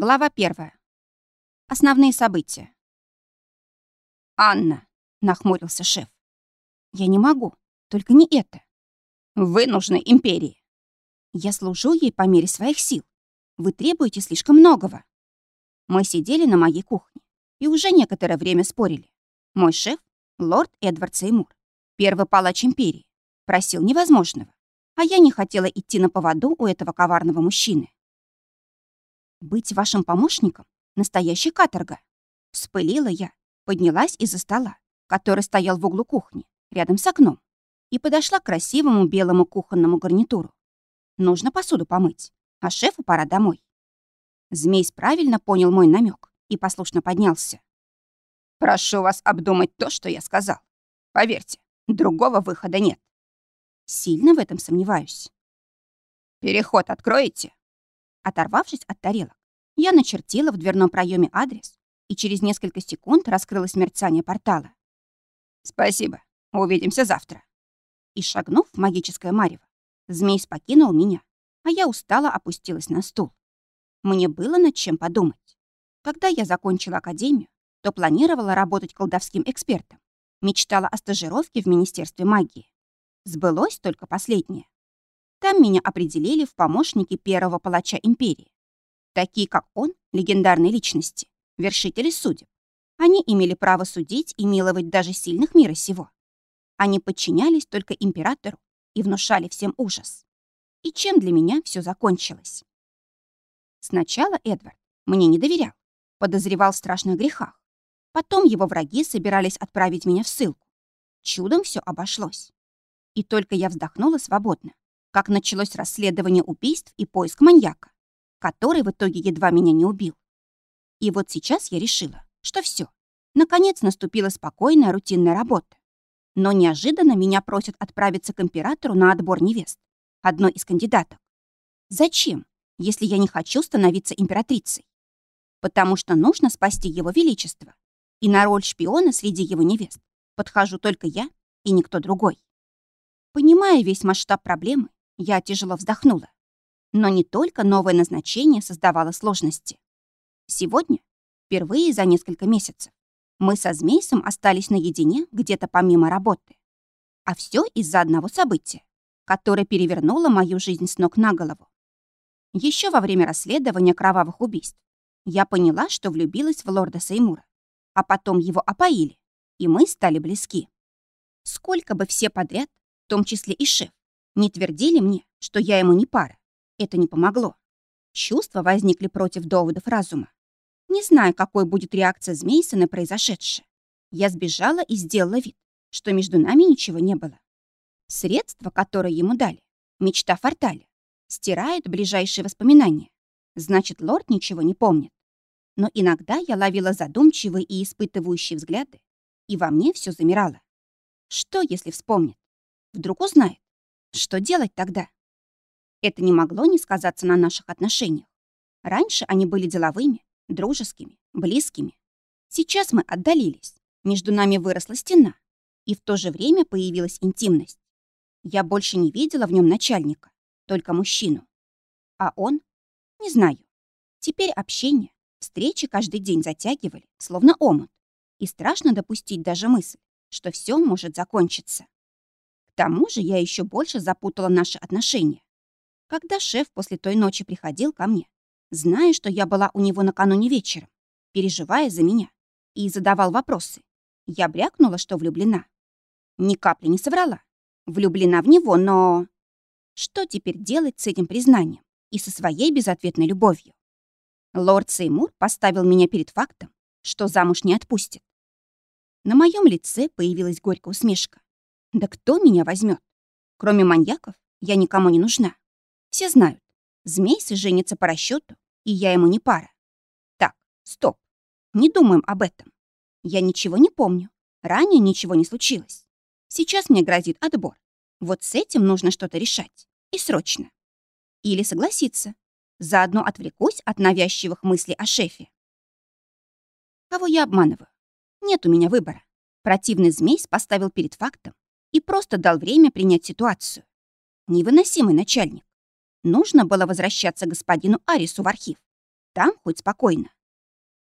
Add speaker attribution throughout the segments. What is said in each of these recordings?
Speaker 1: Глава первая. Основные события. «Анна», — нахмурился шеф. «Я не могу, только не это. Вы нужны империи. Я служу ей по мере своих сил. Вы требуете слишком многого». Мы сидели на моей кухне и уже некоторое время спорили. Мой шеф, лорд Эдвард Сеймур, первый палач империи, просил невозможного, а я не хотела идти на поводу у этого коварного мужчины. Быть вашим помощником — настоящая каторга. Вспылила я, поднялась из-за стола, который стоял в углу кухни, рядом с окном, и подошла к красивому белому кухонному гарнитуру. Нужно посуду помыть, а шефу пора домой. Змей правильно понял мой намек и послушно поднялся. «Прошу вас обдумать то, что я сказал. Поверьте, другого выхода нет». Сильно в этом сомневаюсь. «Переход откроете?» Оторвавшись от тарелок, я начертила в дверном проеме адрес, и через несколько секунд раскрылось мерцание портала. «Спасибо. Увидимся завтра». И, шагнув в магическое марево, змей покинул меня, а я устало опустилась на стул. Мне было над чем подумать. Когда я закончила академию, то планировала работать колдовским экспертом. Мечтала о стажировке в Министерстве магии. Сбылось только последнее. Там меня определили в помощники первого палача империи. Такие, как он, легендарные личности, вершители судеб. Они имели право судить и миловать даже сильных мира сего. Они подчинялись только императору и внушали всем ужас. И чем для меня все закончилось? Сначала Эдвард мне не доверял, подозревал в страшных грехах. Потом его враги собирались отправить меня в ссылку. Чудом все обошлось. И только я вздохнула свободно, как началось расследование убийств и поиск маньяка, который в итоге едва меня не убил. И вот сейчас я решила, что все. Наконец наступила спокойная рутинная работа. Но неожиданно меня просят отправиться к императору на отбор невест, одной из кандидаток. Зачем, если я не хочу становиться императрицей? Потому что нужно спасти его величество. И на роль шпиона среди его невест подхожу только я и никто другой. Понимая весь масштаб проблемы, я тяжело вздохнула. Но не только новое назначение создавало сложности. Сегодня, впервые за несколько месяцев, мы со Змейсом остались наедине где-то помимо работы. А все из-за одного события, которое перевернуло мою жизнь с ног на голову. Еще во время расследования кровавых убийств я поняла, что влюбилась в лорда Сеймура, а потом его опоили, и мы стали близки. Сколько бы все подряд, в том числе и шеф, не твердили мне, что я ему не пара. Это не помогло. Чувства возникли против доводов разума. Не знаю, какой будет реакция Змейса на произошедшее. Я сбежала и сделала вид, что между нами ничего не было. Средства, которые ему дали, мечта Форталя, стирает ближайшие воспоминания. Значит, лорд ничего не помнит. Но иногда я ловила задумчивые и испытывающие взгляды, и во мне все замирало. Что, если вспомнит? Вдруг узнает, что делать тогда? Это не могло не сказаться на наших отношениях. Раньше они были деловыми, дружескими, близкими. Сейчас мы отдалились. Между нами выросла стена, и в то же время появилась интимность. Я больше не видела в нем начальника, только мужчину. А он? Не знаю. Теперь общение, встречи каждый день затягивали, словно омут. И страшно допустить даже мысль, что все может закончиться тому же я еще больше запутала наши отношения. Когда шеф после той ночи приходил ко мне, зная, что я была у него накануне вечером, переживая за меня, и задавал вопросы, я брякнула, что влюблена. Ни капли не соврала. Влюблена в него, но... Что теперь делать с этим признанием и со своей безответной любовью? Лорд Сеймур поставил меня перед фактом, что замуж не отпустит. На моем лице появилась горькая усмешка. Да кто меня возьмет? Кроме маньяков, я никому не нужна. Все знают, Змейсы женится по расчету, и я ему не пара. Так, стоп. Не думаем об этом. Я ничего не помню. Ранее ничего не случилось. Сейчас мне грозит отбор. Вот с этим нужно что-то решать. И срочно. Или согласиться. Заодно отвлекусь от навязчивых мыслей о шефе. Кого я обманываю? Нет у меня выбора. Противный змей поставил перед фактом, и просто дал время принять ситуацию. Невыносимый начальник. Нужно было возвращаться господину Арису в архив. Там хоть спокойно.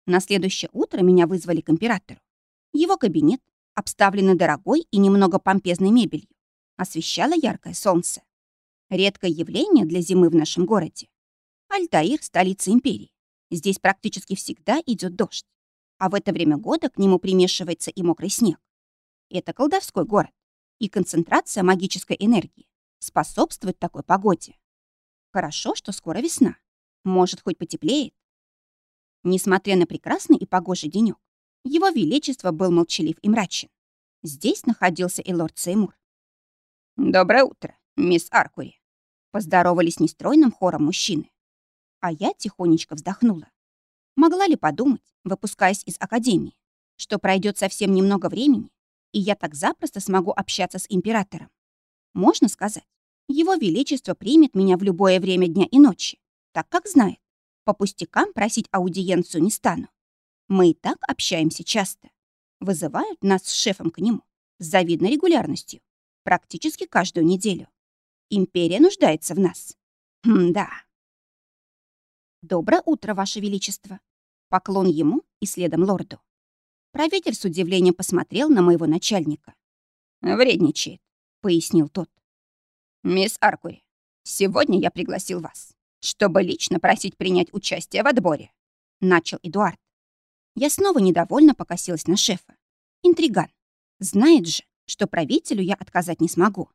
Speaker 1: На следующее утро меня вызвали к императору. Его кабинет, обставленный дорогой и немного помпезной мебелью, освещало яркое солнце. Редкое явление для зимы в нашем городе. Альтаир — столица империи. Здесь практически всегда идет дождь. А в это время года к нему примешивается и мокрый снег. Это колдовской город. И концентрация магической энергии способствует такой погоде. Хорошо, что скоро весна. Может, хоть потеплеет. Несмотря на прекрасный и погожий денёк, его величество был молчалив и мрачен. Здесь находился и лорд Сеймур.
Speaker 2: «Доброе утро, мисс Аркури», —
Speaker 1: поздоровались нестройным хором мужчины. А я тихонечко вздохнула. Могла ли подумать, выпускаясь из академии, что пройдет совсем немного времени, и я так запросто смогу общаться с императором? Можно сказать, его Величество примет меня в любое время дня и ночи, так как знает. По пустякам просить аудиенцию не стану. Мы и так общаемся часто. Вызывают нас с шефом к нему с завидной регулярностью, практически каждую неделю. Империя нуждается в нас. Хм, да. Доброе утро, Ваше Величество. Поклон ему и следом лорду. Правитель с удивлением посмотрел на моего начальника.
Speaker 2: «Вредничает», —
Speaker 1: пояснил тот.
Speaker 2: «Мисс Аркури, сегодня я пригласил вас, чтобы лично просить принять участие в отборе», —
Speaker 1: начал Эдуард. Я снова недовольно покосилась на шефа. Интриган. Знает же, что правителю я отказать не смогу.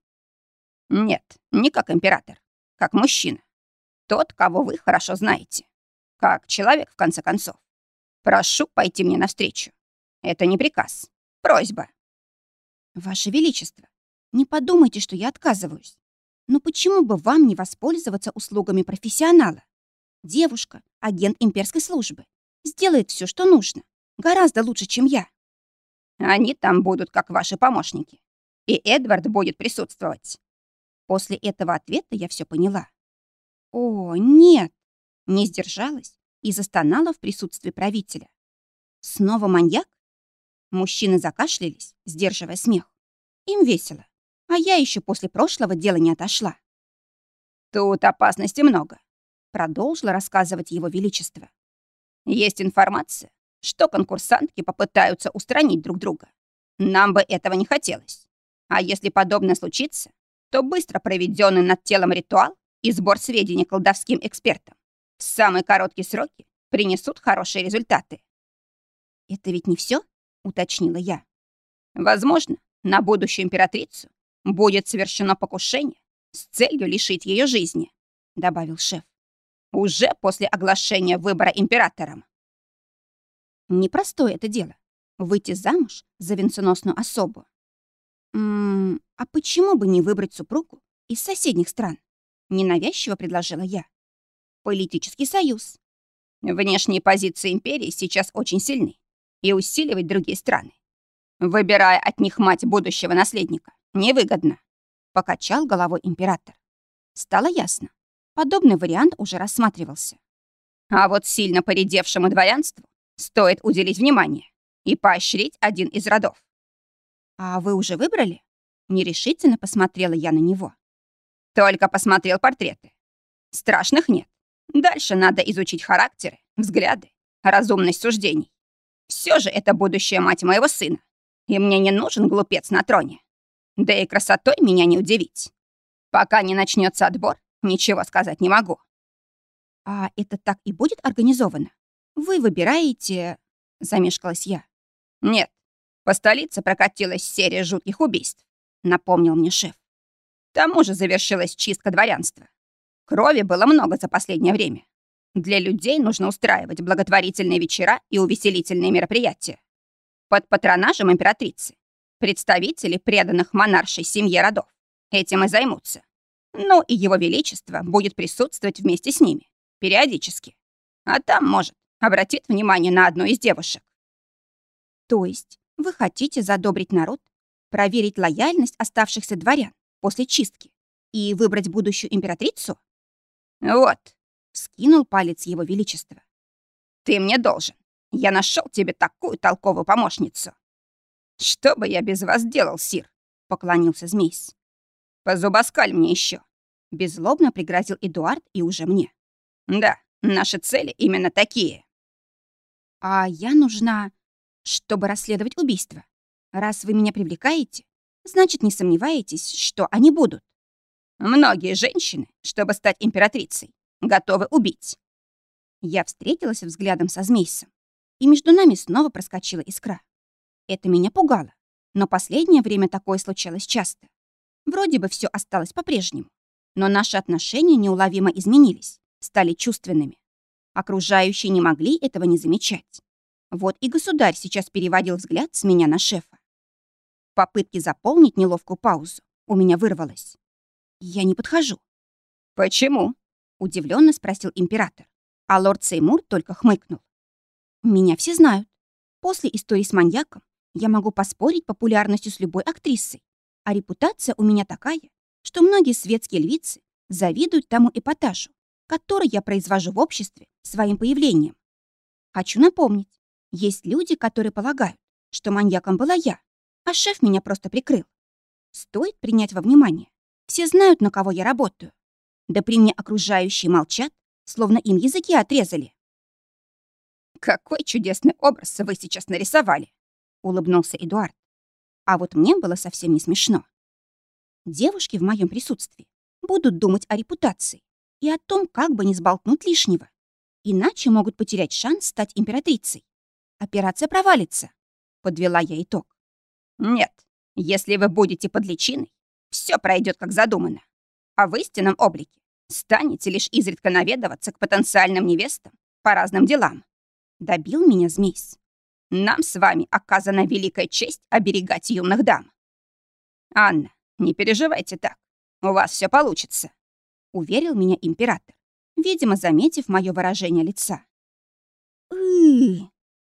Speaker 2: «Нет, не как император, как мужчина. Тот, кого вы хорошо знаете. Как человек, в конце концов. Прошу пойти мне навстречу. Это не приказ, просьба».
Speaker 1: «Ваше Величество, не подумайте, что я отказываюсь. Но почему бы вам не воспользоваться услугами профессионала? Девушка, агент имперской службы, сделает все, что нужно. Гораздо лучше, чем я.
Speaker 2: Они там будут как ваши помощники. И Эдвард будет присутствовать.
Speaker 1: После этого ответа я все поняла. О, нет! Не сдержалась и застонала в присутствии правителя. Снова маньяк? Мужчины закашлялись, сдерживая смех. Им весело. А я еще после прошлого дела не отошла.
Speaker 2: «Тут опасности много», —
Speaker 1: продолжило рассказывать его величество.
Speaker 2: «Есть информация, что конкурсантки попытаются устранить друг друга. Нам бы этого не хотелось. А если подобное случится, то быстро проведенный над телом ритуал и сбор сведений колдовским экспертам в самые короткие сроки принесут хорошие результаты.
Speaker 1: «Это ведь не все? Уточнила я.
Speaker 2: «Возможно, на будущую императрицу будет совершено покушение с целью лишить ее жизни», — добавил шеф. «Уже после оглашения выбора императором».
Speaker 1: Непростое это дело — выйти замуж за венценосную особу. «М -м, а почему бы не выбрать супругу из соседних стран?» — ненавязчиво предложила я. «Политический союз».
Speaker 2: Внешние позиции империи сейчас очень сильны и усиливать другие страны. Выбирая от них мать будущего наследника, невыгодно.
Speaker 1: Покачал головой император. Стало ясно. Подобный вариант уже рассматривался.
Speaker 2: А вот сильно поредевшему дворянству стоит уделить внимание и поощрить один из родов.
Speaker 1: «А вы уже выбрали?» Нерешительно посмотрела я на него.
Speaker 2: Только посмотрел портреты. Страшных нет. Дальше надо изучить характеры, взгляды, разумность суждений. Все же это будущая мать моего сына. И мне не нужен глупец на троне. Да и красотой меня не удивить. Пока не начнется отбор, ничего сказать не могу.
Speaker 1: А это так и будет организовано? Вы выбираете... Замешкалась я.
Speaker 2: Нет, по столице прокатилась серия жутких убийств, напомнил мне шеф. К тому же завершилась чистка дворянства. Крови было много за последнее время. Для людей нужно устраивать благотворительные вечера и увеселительные мероприятия. Под патронажем императрицы Представители преданных монаршей семье родов этим и займутся. Ну и его величество будет присутствовать вместе с ними, периодически. А там, может, обратит внимание на одну из девушек.
Speaker 1: То есть вы хотите задобрить народ, проверить лояльность оставшихся дворян после чистки и выбрать будущую императрицу?
Speaker 2: Вот,
Speaker 1: скинул палец его величества.
Speaker 2: Ты мне должен. Я нашел тебе такую толковую помощницу. «Что бы я без вас делал, Сир?» — поклонился Змейс. «Позубоскаль мне еще. Беззлобно пригрозил Эдуард и уже мне. «Да, Наши цели именно такие.
Speaker 1: А я нужна, чтобы расследовать убийство. Раз вы меня привлекаете, значит, не сомневаетесь, что они будут.
Speaker 2: Многие женщины, чтобы стать императрицей, готовы убить.
Speaker 1: Я встретилась взглядом со Змейсом, и между нами снова проскочила искра. Это меня пугало, но последнее время такое случалось часто. Вроде бы все осталось по-прежнему, но наши отношения неуловимо изменились, стали чувственными. Окружающие не могли этого не замечать. Вот и государь сейчас переводил взгляд с меня на шефа. В попытке заполнить неловкую паузу у меня вырвалось. Я не подхожу.
Speaker 2: «Почему?»
Speaker 1: — удивленно спросил император. А лорд Сеймур только хмыкнул. «Меня все знают. После истории с маньяком я могу поспорить популярностью с любой актрисой. А репутация у меня такая, что многие светские львицы завидуют тому эпатажу, который я произвожу в обществе своим появлением. Хочу напомнить, есть люди, которые полагают, что маньяком была я, а шеф меня просто прикрыл. Стоит принять во внимание. Все знают, на кого я работаю. Да при мне окружающие молчат, словно им языки отрезали.
Speaker 2: «Какой чудесный образ вы сейчас нарисовали!» — улыбнулся Эдуард.
Speaker 1: А вот мне было совсем не смешно. Девушки в моем присутствии будут думать о репутации и о том, как бы не сболтнуть лишнего. Иначе могут потерять шанс стать императрицей. Операция провалится. Подвела я итог.
Speaker 2: Нет, если вы будете под личиной, все пройдет как задумано. А в истинном облике станете лишь изредка наведываться к потенциальным невестам по разным делам. Добил меня змейс. Нам с вами оказана великая честь оберегать юных дам. Анна, не переживайте так. У вас все получится.
Speaker 1: Уверил меня император, видимо, заметив мое выражение лица.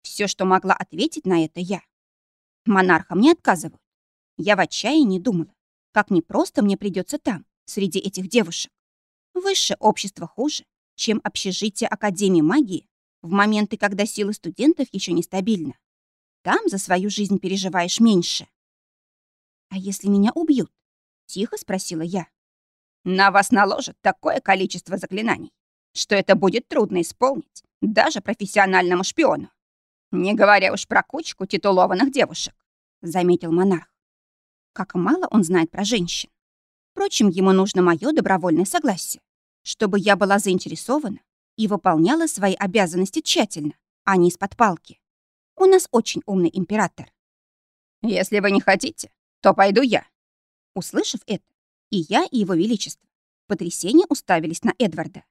Speaker 1: Все, что могла ответить на это я. Монархам не отказывают. Я в отчаянии думала, как непросто мне придется там, среди этих девушек. Высшее общество хуже, чем общежитие Академии магии в моменты, когда силы студентов еще нестабильны. Там за свою жизнь переживаешь меньше. «А если меня убьют?» — тихо спросила я.
Speaker 2: «На вас наложат такое количество заклинаний, что это будет трудно исполнить даже профессиональному шпиону. Не говоря уж про кучку титулованных девушек», — заметил монарх.
Speaker 1: Как мало он знает про женщин. Впрочем, ему нужно мое добровольное согласие, чтобы я была заинтересована и выполняла свои обязанности тщательно, а не из-под палки. У нас очень умный император.
Speaker 2: Если вы не хотите, то пойду я.
Speaker 1: Услышав это, и я, и его величество, потрясение уставились на Эдварда.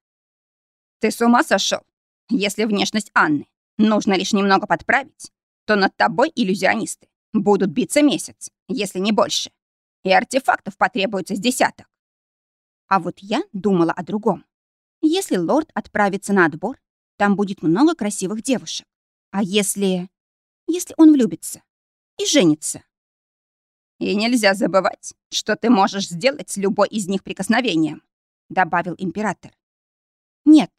Speaker 2: Ты с ума сошел? Если внешность Анны нужно лишь немного подправить, то над тобой иллюзионисты будут биться месяц, если не больше. И артефактов потребуется с десяток.
Speaker 1: А вот я думала о другом. Если лорд отправится на отбор, там будет много красивых девушек. А если... если он влюбится и женится?
Speaker 2: И нельзя забывать, что ты можешь сделать с любой из них прикосновением, добавил император.
Speaker 1: Нет,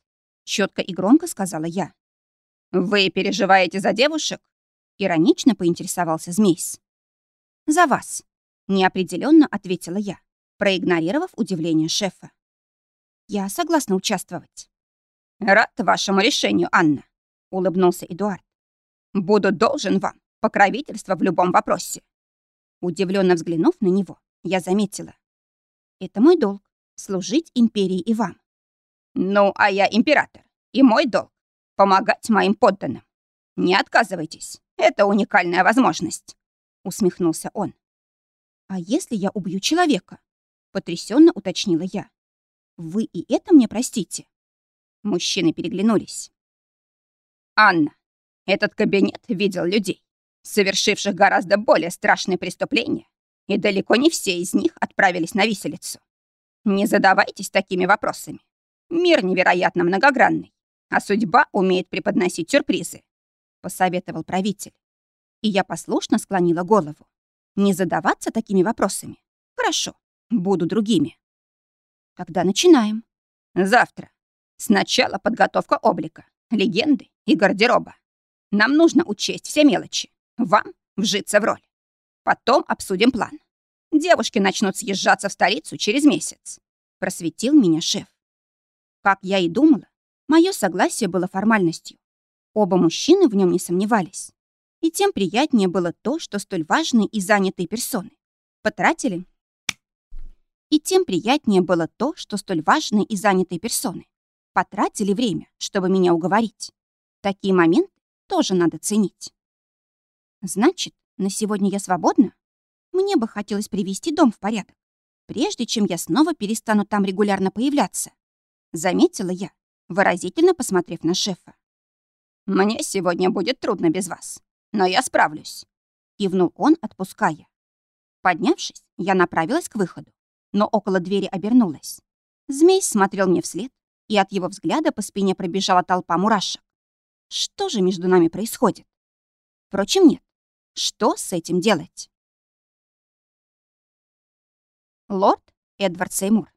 Speaker 1: четко и громко сказала я.
Speaker 2: Вы переживаете за девушек?
Speaker 1: Иронично поинтересовался Змейс. За вас, неопределенно ответила я, проигнорировав удивление шефа. Я согласна участвовать.
Speaker 2: Рад вашему решению, Анна, улыбнулся Эдуард. Буду должен вам покровительство в любом вопросе.
Speaker 1: Удивленно взглянув на него, я заметила. Это мой долг — служить империи и вам.
Speaker 2: Ну, а я император, и мой долг — помогать моим подданным. Не отказывайтесь, это уникальная возможность, — усмехнулся он.
Speaker 1: А если я убью человека? Потрясенно уточнила я. Вы и это мне простите?»
Speaker 2: Мужчины переглянулись. «Анна, этот кабинет видел людей, совершивших гораздо более страшные преступления, и далеко не все из них отправились на виселицу. Не задавайтесь такими вопросами. Мир невероятно многогранный, а судьба умеет преподносить сюрпризы», — посоветовал правитель.
Speaker 1: И я послушно склонила голову. «Не задаваться такими вопросами. Хорошо, буду другими». Когда начинаем?
Speaker 2: Завтра. Сначала подготовка облика, легенды и гардероба. Нам нужно учесть все мелочи. Вам вжиться в роль. Потом обсудим план. Девушки начнут съезжаться в столицу через месяц. Просветил меня шеф.
Speaker 1: Как я и думала, Мое согласие было формальностью. Оба мужчины в нем не сомневались. И тем приятнее было то, что столь важные и занятые персоны потратили. И тем приятнее было то, что столь важные и занятые персоны потратили время, чтобы меня уговорить. Такие моменты тоже надо ценить. Значит, на сегодня я свободна? Мне бы хотелось привести дом в порядок, прежде чем я снова перестану там регулярно появляться. Заметила я, выразительно посмотрев на шефа.
Speaker 2: «Мне сегодня будет трудно без вас, но я справлюсь», —
Speaker 1: кивнул он, отпуская. Поднявшись, я направилась к выходу, но около двери обернулась. Змей смотрел мне вслед, и от его взгляда по спине пробежала толпа мурашек. Что же между нами происходит? Впрочем, нет. Что с этим делать? Лорд Эдвард Сеймур.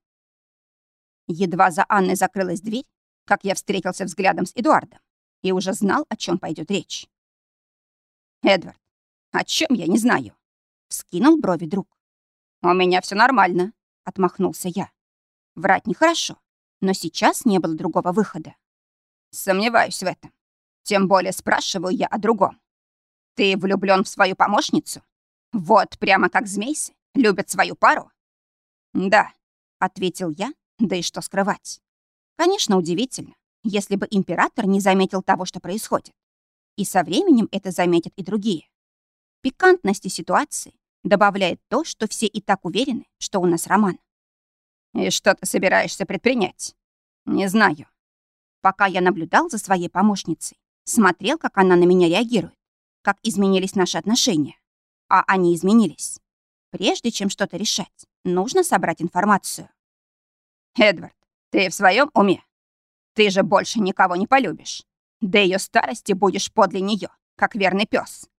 Speaker 1: Едва за Анной закрылась дверь, как я встретился взглядом с Эдуардом и уже знал, о чем пойдет речь.
Speaker 2: «Эдвард, о чем я не знаю?»
Speaker 1: — вскинул брови друг.
Speaker 2: «У меня все нормально», —
Speaker 1: отмахнулся я. Врать нехорошо, но сейчас не было другого выхода.
Speaker 2: Сомневаюсь в этом. Тем более спрашиваю я о другом. Ты влюблён в свою помощницу? Вот прямо как змейсы любят свою пару?
Speaker 1: Да, ответил я, да и что скрывать. Конечно, удивительно, если бы император не заметил того, что происходит. И со временем это заметят и другие. Пикантности ситуации добавляет то, что все и так уверены, что у нас роман.
Speaker 2: «И что ты собираешься предпринять?»
Speaker 1: «Не знаю». Пока я наблюдал за своей помощницей, смотрел, как она на меня реагирует, как изменились наши отношения. А они изменились. Прежде чем что-то решать, нужно собрать информацию.
Speaker 2: «Эдвард, ты в своем уме? Ты же больше никого не полюбишь. До ее старости будешь подле нее, как верный пес.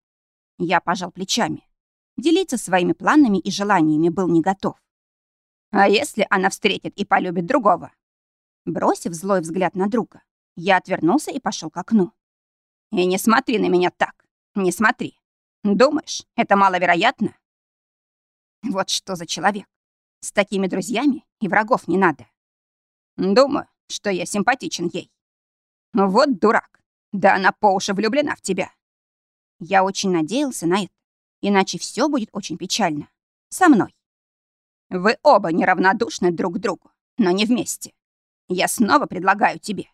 Speaker 1: Я пожал плечами. Делиться своими планами и желаниями был не готов.
Speaker 2: А если она встретит и полюбит другого?
Speaker 1: Бросив злой взгляд на друга, я отвернулся и пошел к окну.
Speaker 2: И не смотри на меня так. Не смотри. Думаешь, это маловероятно?
Speaker 1: Вот что за человек. С такими друзьями и врагов не надо.
Speaker 2: Думаю, что я симпатичен ей. Вот дурак. Да она по уши влюблена в тебя.
Speaker 1: Я очень надеялся на это. Иначе все будет очень печально. Со мной.
Speaker 2: Вы оба неравнодушны друг к другу, но не вместе. Я снова предлагаю тебе.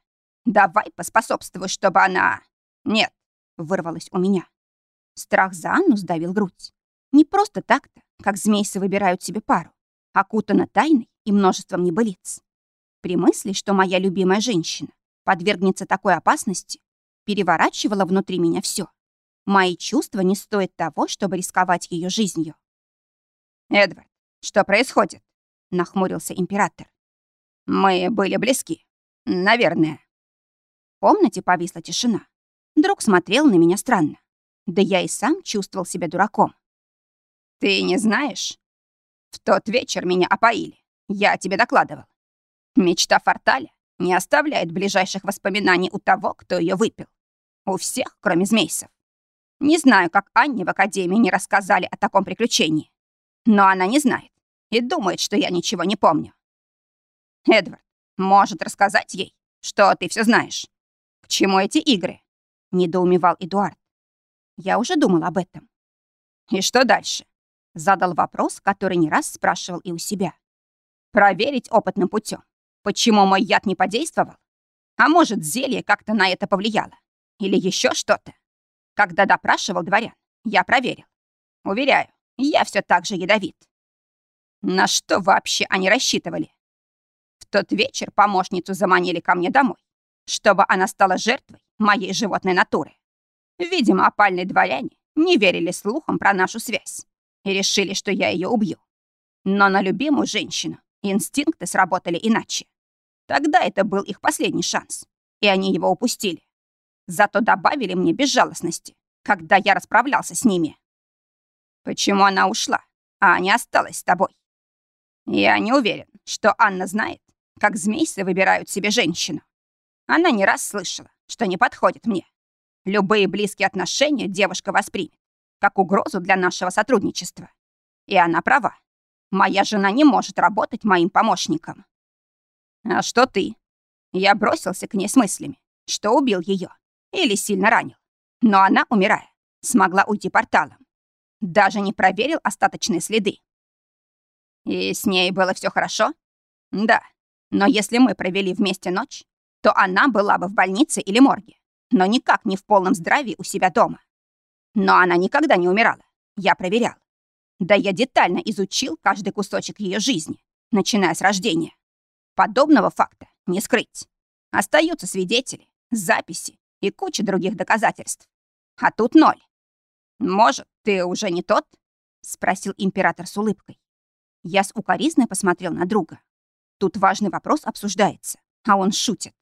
Speaker 2: Давай поспособствуй, чтобы она... Нет,
Speaker 1: вырвалось у меня. Страх за Анну сдавил грудь. Не просто так-то, как змейсы выбирают себе пару, окутана тайной и множеством небылиц. При мысли, что моя любимая женщина подвергнется такой опасности, переворачивала внутри меня все. Мои чувства не стоят того, чтобы рисковать ее жизнью.
Speaker 2: «Эдвард, что происходит?»
Speaker 1: — нахмурился император.
Speaker 2: «Мы были близки. Наверное».
Speaker 1: В комнате повисла тишина. Друг смотрел на меня странно. Да я и сам чувствовал себя дураком.
Speaker 2: «Ты не знаешь? В тот вечер меня опоили. Я тебе докладывал. Мечта Форталя не оставляет ближайших воспоминаний у того, кто ее выпил. У всех, кроме змейсов. Не знаю, как Анне в Академии не рассказали о таком приключении. Но она не знает и думает, что я ничего не помню. Эдвард может рассказать ей, что ты все знаешь. К чему эти игры?
Speaker 1: Недоумевал Эдуард. Я уже думал об этом.
Speaker 2: И что дальше?
Speaker 1: Задал вопрос, который не раз спрашивал и у себя.
Speaker 2: Проверить опытным путем. Почему мой яд не подействовал? А может, зелье как-то на это повлияло? Или еще что-то? Когда допрашивал дворян, я проверил. Уверяю, я все так же ядовит. На что вообще они рассчитывали? В тот вечер помощницу заманили ко мне домой, чтобы она стала жертвой моей животной натуры. Видимо, опальные дворяне не верили слухам про нашу связь и решили, что я ее убью. Но на любимую женщину инстинкты сработали иначе. Тогда это был их последний шанс, и они его упустили. Зато добавили мне безжалостности, когда я расправлялся с ними. Почему она ушла, а не осталась с тобой? Я не уверен, что Анна знает, как змейсы выбирают себе женщину. Она не раз слышала, что не подходит мне. Любые близкие отношения девушка воспримет как угрозу для нашего сотрудничества. И она права. Моя жена не может работать моим помощником. А что ты? Я бросился к ней с мыслями, что убил ее или сильно ранил. Но она, умирая, смогла уйти порталом. Даже не проверил остаточные следы. И с ней было все хорошо? Да. Но если мы провели вместе ночь, то она была бы в больнице или морге, но никак не в полном здравии у себя дома. Но она никогда не умирала. Я проверял. Да я детально изучил каждый кусочек ее жизни, начиная с рождения. Подобного факта не скрыть. Остаются свидетели, записи и куча других доказательств. А тут ноль. «Может, ты уже не тот?» — спросил император с улыбкой. Я с укоризной посмотрел на друга. Тут важный вопрос обсуждается, а он шутит.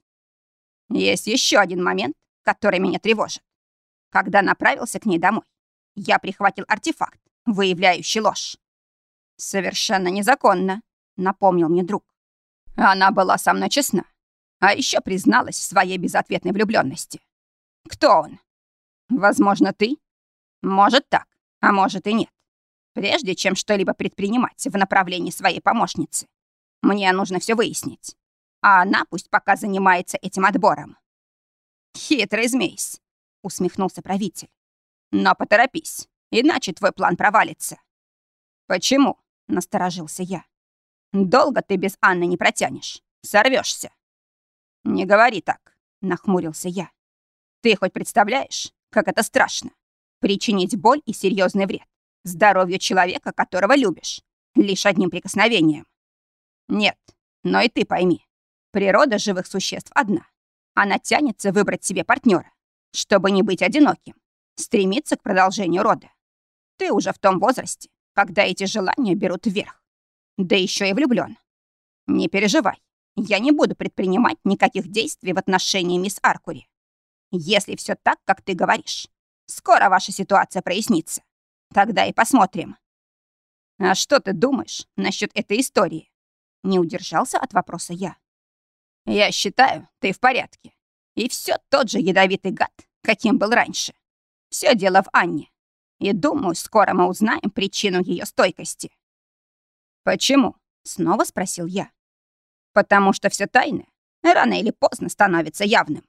Speaker 2: Есть еще один момент, который меня тревожит. Когда направился к ней домой, я прихватил артефакт, выявляющий ложь. «Совершенно незаконно», — напомнил мне друг. Она была со мной честна, а еще призналась в своей безответной влюбленности. Кто он? Возможно, ты? Может так, а может и нет. Прежде чем что-либо предпринимать в направлении своей помощницы, мне нужно все выяснить. А она пусть пока занимается этим отбором. Хитрый змейс, усмехнулся правитель. Но поторопись, иначе твой план провалится. Почему? Насторожился я. Долго ты без Анны не протянешь. Сорвешься. Не говори так, нахмурился я. Ты хоть представляешь, как это страшно? Причинить боль и серьезный вред здоровью человека, которого любишь, лишь одним прикосновением. Нет, но и ты пойми, природа живых существ одна. Она тянется выбрать себе партнера, чтобы не быть одиноким, стремиться к продолжению рода. Ты уже в том возрасте, когда эти желания берут вверх. Да еще и влюблен. Не переживай, я не буду предпринимать никаких действий в отношении мисс Аркури. Если все так, как ты говоришь, скоро ваша ситуация прояснится. Тогда и посмотрим. А что ты думаешь насчет этой истории? Не удержался от вопроса я. Я считаю, ты в порядке. И все тот же ядовитый гад, каким был раньше. Все дело в Анне. И думаю, скоро мы узнаем причину ее стойкости. Почему? Снова спросил я. Потому что все тайное рано или поздно становится явным.